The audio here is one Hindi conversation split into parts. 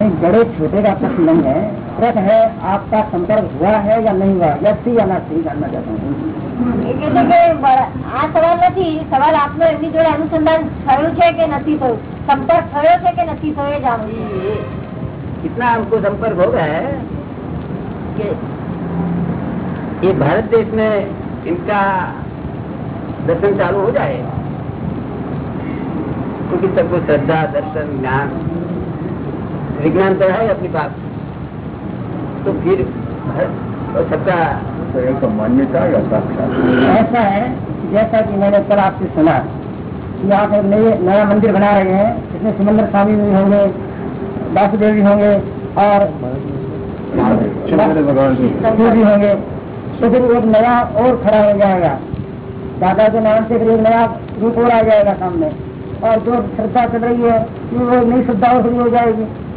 बड़े छोटे का प्रश्न नहीं है प्रश्न है आपका संपर्क हुआ है या नहीं हुआ या थी या ना थी जानना चाहता हूँ એટલે કે બ- આ સવાલ નથી સવાલ આપનો એમની જોડે અનુસંધાન થયું છે કે નથી થયું સંપર્ક થયો છે કે નથી થયો એ જાણવું છે. ये कितना हमको संपर्क हो गया है कि ये भारत देश में इनका दर्शन चालू हो जाए क्योंकि सबको श्रद्धा दर्शन ज्ञान विज्ञान तो है अपने पास तो फिर और सबका तो मान्यता या साक्षात। ऐसा है जैसा कि मैंने कल आपसे सुना कि आप नए नया मंदिर बना रहे हैं इसमें सुमंदर स्वामी भी होंगे वासुदेव भी होंगे और भगवान भी होंगे। तो फिर एक नया और खड़ा हो जाएगा। दादा के नाम से फिर एक नया रूप और आ जाएगा सामने। और जो श्रद्धा चल रही है वो नई श्रद्धा शुरू हो जाएगी। तो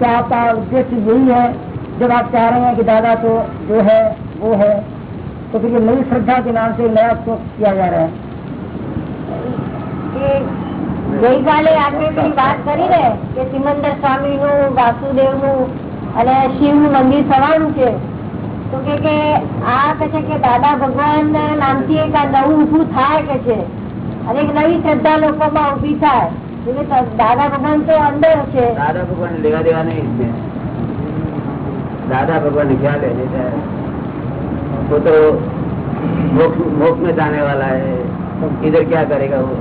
क्या आपका उद्देश्य यही है जब आप चाह रहे हैं कि दादा तो जो है वो है तो फिर ये नई श्रद्धा के नाम से नया शोक किया जा रहा है કે ગઈકાલે આપણે પેલી વાત કરી ને કે સિમંદર સ્વામી નું વાસુદેવ નું અને શિવ નું મંદિર થવાનું છે તો કે કે આ કે છે કે દાદા ભગવાન નામથી એક આ નવું ઉભું થાય કે છે અને એક નવી શ્રદ્ધા લોકોમાં ઉભી થાય એટલે ત- દાદા ભગવાન તો અંદર છે दादा भगवान ने लेवा देवा नहीं इसमें दादा भगवान ने क्या ले लेता है वो तो मोक्ष मोक्ष में जाने वाला है इधर क्या करेगा वो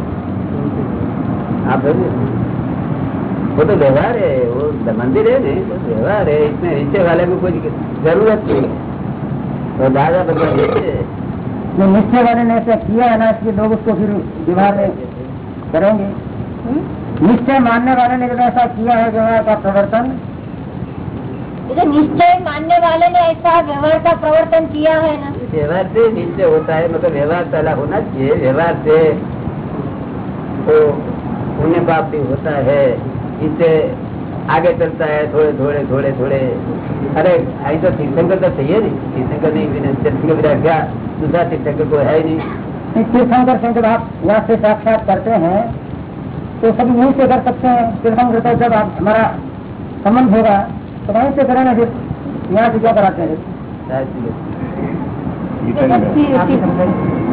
आप समझे? वो तो व्यवहार है वो मंदिर है नहीं तो व्यवहार है इसमें नीचे वाले में कोई जरूरत नहीं है तो दादा भगवान नीचे जो निश्चय वाले ने ऐसा किया है ना इसलिए लोग उसको फिर व्यवहार में करेंगे હમ? हम्म? निश्चय मानने वाले ने अगर ऐसा किया है व्यवहार का प्रवर्तन? निश्चय मानने वाले ने ऐसा व्यवहार का प्रवर्तन किया है ना? व्यवहार से निश्चय होता है मतलब व्यवहार पहला होना चाहिए व्यवहार से तो पुण्य पाप भी होता है इससे आगे चलता है थोड़े थोड़े थोड़े थोड़े। अरे आई तो तीर्थंकर का है नहीं। तीर्थंकर नहीं बिना तीर्थंकर बिना क्या? दूसरा तीर्थंकर को है ही नहीं। तीर्थंकर संकट आप यहाँ से साक्षात करते हैं तो सभी यहीं से कर सकते हैं तीर्थंकर तो जब आप हमारा संबंध होगा तो वहीं से करें ना फिर यहाँ से क्या कराते हैं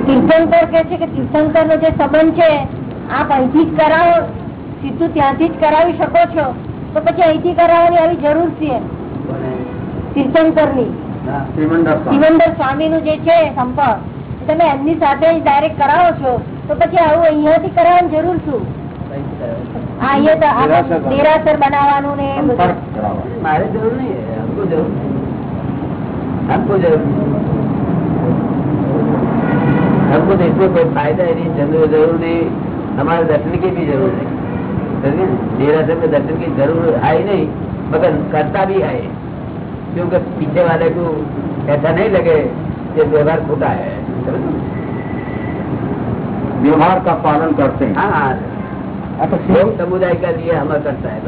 તીર્થંકર કે છે કે તીર્થંકર નો જે સંબંધ છે આપ અહીંથી જ કરાવો સીધું ત્યાંથી જ કરાવી શકો છો તો પછી અહીંથી કરાવવાની આવી જરૂર છે તીર્થંકર ની श्रीमंडा स्वामी સિમંદર સ્વામી નું જે છે સંપર્ક એ તમે એમની સાથે જ ડાયરેક્ટ કરાવો છો તો પછી આવું અહીંયાથી કરાવવાની જરૂર શું આ અહીંયા તો આ દેરાસર બનાવવાનું. દેરાસર બનાવવાનું ને એ બધું संपर्क करावा हमारे जरूर नहीं है हमको जरूर नहीं हमको जरूर नहीं। हमको तो इसमें कोई फायदा ही नहीं जरूर जरूर नहीं हमारे दर्शन की भी जरूर नहीं समझे ना? देरासर में दर्शन की जरूर है ही नहीं मगर करता भी है क्योंकि पीछे वाले को ऐसा नहीं लगे कि व्यवहार खोटा है समझे ना? व्यवहार का पालन करते हैं हाँ हाँ हाँ, तो लोग फिर समुदाय का लिए हमारा करता है।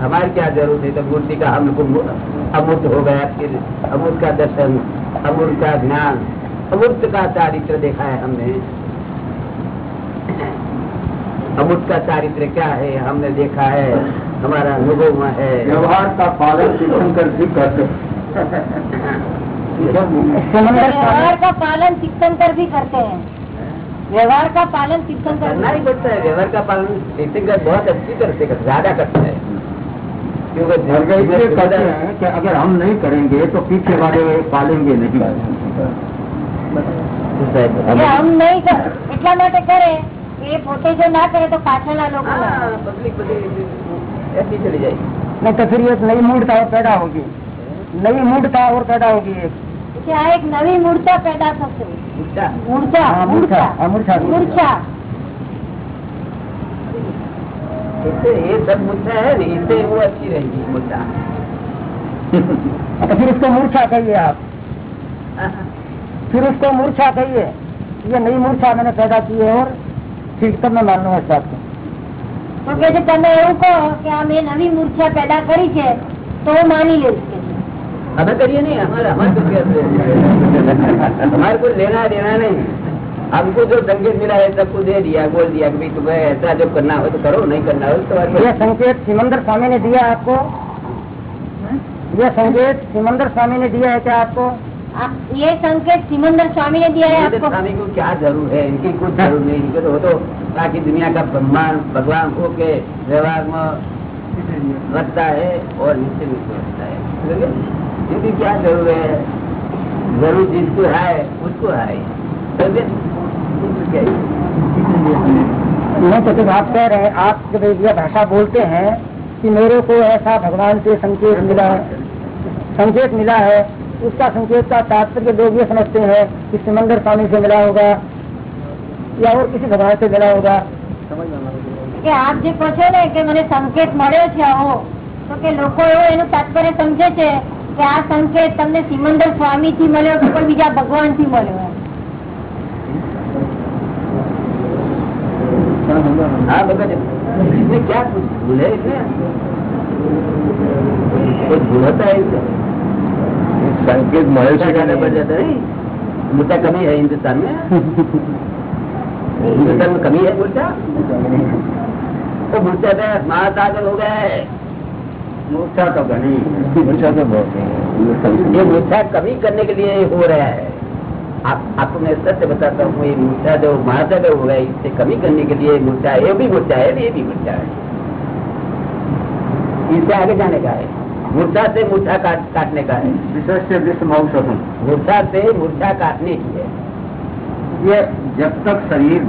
हमारी क्या ज़रूरत है? तो मूर्ति का हमको अमूर्त हो गया फिर अमूर्त का दर्शन अमूर्त का ज्ञान अमूर्त का चारित्र देखा है हमने। अमूर्त का चारित्र क्या है? हमने देखा है। हमारा अनुभव में है। व्यवहार का पालन तीर्थंकर भी करते हैं। व्यवहार का पालन तीर्थंकर भी करते हैं। व्यवहार का पालन तीर्थंकर करना ही पड़ता है व्यवहार का पालन तीर्थंकर बहुत अच्छी तरह से करता ज्यादा करता है क्योंकि घर गए इसलिए करते हैं कि अगर हम नहीं करेंगे तो पीछे वाले पालेंगे नहीं એટલે આમ નહીં કરે એટલા માટે કરે કે એ પોતે જો ના કરે તો પાછળના લોકો ના કરે. हाँ, पब्लिक पब्लिक ऐसी चली जाएगी नहीं तो फिर एक नई मूर्ता और पैदा होगी नई मूर्ता और पैदा होगी एक પછી આ એક નવી મૂર્છા પેદા થશે अच्छा મૂર્છા हाँ, मूर्छा हाँ, मूर्छा મૂર્છા इससे ये सब मुद्दा है ना इससे वो अच्छी रहेगी मुद्दा हाँ, तो फिर उसको मूर्छा कहिए आप फिर उसको मूर्छा कहिए ये नई मूर्छा मैंने पैदा की है और ठीक तब मैं मान लूंगा इस बात को તો કે છે તમે એવું કહો કે આ મેં નવી મૂર્છા પેદા કરી છે તો હું માની લઈશ કે છે. हमें करिए नहीं हमारे हमारे को क्या है? हमारे को लेना देना नहीं हमको जो संकेत मिला है सबको दे दिया बोल दिया कि तुम्हें ऐसा जो करना हो तो करो नहीं करना हो तो ये संकेत सिमंदर स्वामी ने दिया आपको ये संकेत सिमंदर स्वामी ने दिया है क्या आपको आप ये संकेत सिमंदर स्वामी ने दिया है आपको स्वामी को क्या ज़रूर है इनकी कुछ ज़रूर नहीं इनके तो वो तो बाकी दुनिया का ब्रह्मांड भगवान को के व्यवहार में रखता है और नीचे भी रखता है समझे? इनकी क्या जरूर है जरूर जिसको है उसको है समझे? उसको क्या है? नहीं तो जब आप कह रहे हैं आप जब यह भाषा बोलते हैं कि मेरे को ऐसा भगवान से संकेत मिला है संकेत मिला है उसका संकेत का तात्पर्य लोग ये समझते हैं कि सिमंदर स्वामी से मिला होगा या और किसी भगवान से मिला होगा કે આપ જે કહો છો ને કે મને સંકેત મળ્યો છે આવો તો કે લોકો એવો એનું તાત્પર્ય સમજે છે કે આ સંકેત તમને સિમંદર સ્વામી થી મળ્યો કે કોઈ બીજા ભગવાન થી મળ્યો એમ. हाँ भगत इसमें क्या कुछ भूल है इसमें कुछ भूल होता है इसमें संकेत मुर्चा ज्यादा बढ़ जाता है मुर्चा कमी है हिंदुस्तान में हिंदुस्तान में कमी है मुर्चा तो मुर्चा में महासागर हो गया है मूर्छा तो घनी मूर्छा तो बहुत ये मूर्छा कमी करने के लिए हो रहा है। आप आपको मैं सत्य बताता हूँ ये मूर्छा जो महासागर हो गया है, इससे कमी करने के लिए मूर्छा ये भी मूर्छा है ये भी मूर्छा है। इससे आगे जाने का है। मूर्छा से मूर्छा काट काटने का है। विशेष से विश्व मूर्छा से मूर्छा काटने की है। ये जब तक शरीर